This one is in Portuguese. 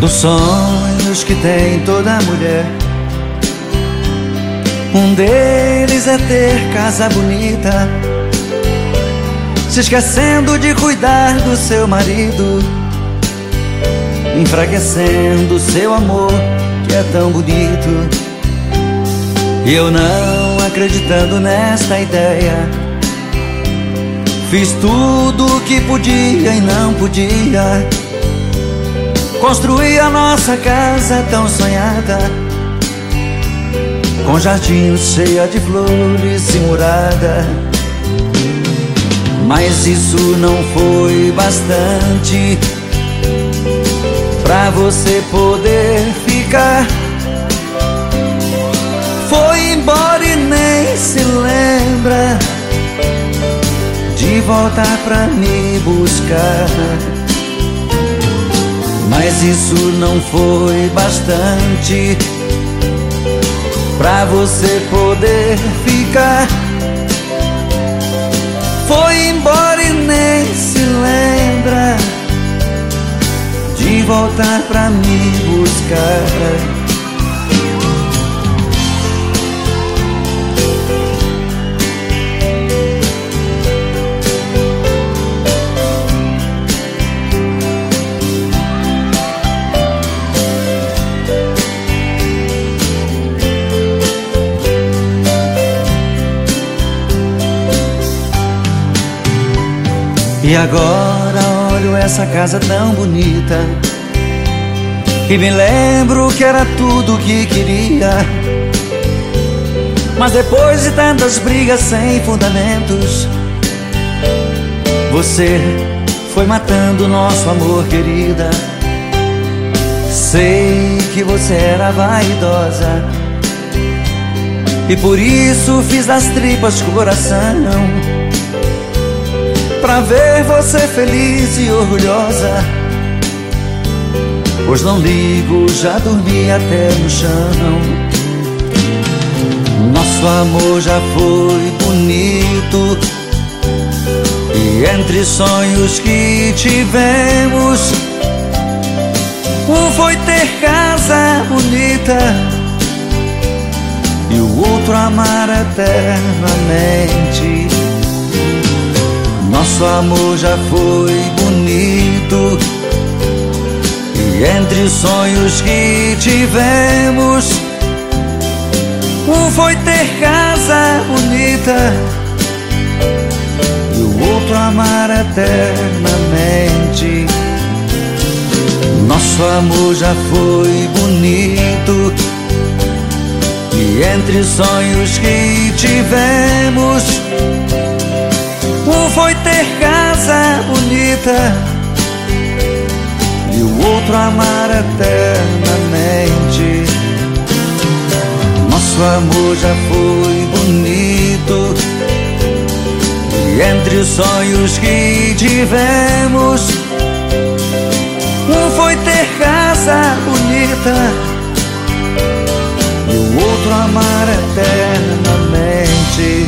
dos sonhos que tem toda mulher. Um deles é ter casa bonita, se esquecendo de cuidar do seu marido, enfraquecendo seu amor que é tão bonito. E eu não acreditando nesta ideia, fiz tudo o que podia e não podia Construir a nossa casa tão sonhada Com jardim cheia de flores e murada Mas isso não foi bastante Pra você poder ficar. Foi embora e nem se lembra De voltar pra me buscar mas isso não foi bastante Pra você poder ficar. Foi embora e nem se lembra De voltar pra me buscar E agora olho essa casa tão bonita. E me lembro que era tudo que queria. Mas depois de tantas brigas sem fundamentos Você foi matando nosso amor, querida. Sei que você era vaidosa. E por isso fiz das tripas coração Pra ver você feliz e orgulhosa. Pois não ligo, já dormi até no chão. Nosso amor já foi bonito. E entre sonhos que tivemos Um foi ter casa bonita E o outro amar eternamente nosso amor já foi bonito. E entre sonhos que tivemos Um foi ter casa bonita E o outro amar eternamente. Nosso amor já foi bonito. E entre sonhos que tivemos E o outro amar eternamente. Nosso amor já foi bonito E entre os sonhos que tivemos Um foi ter casa bonita E o outro amar eternamente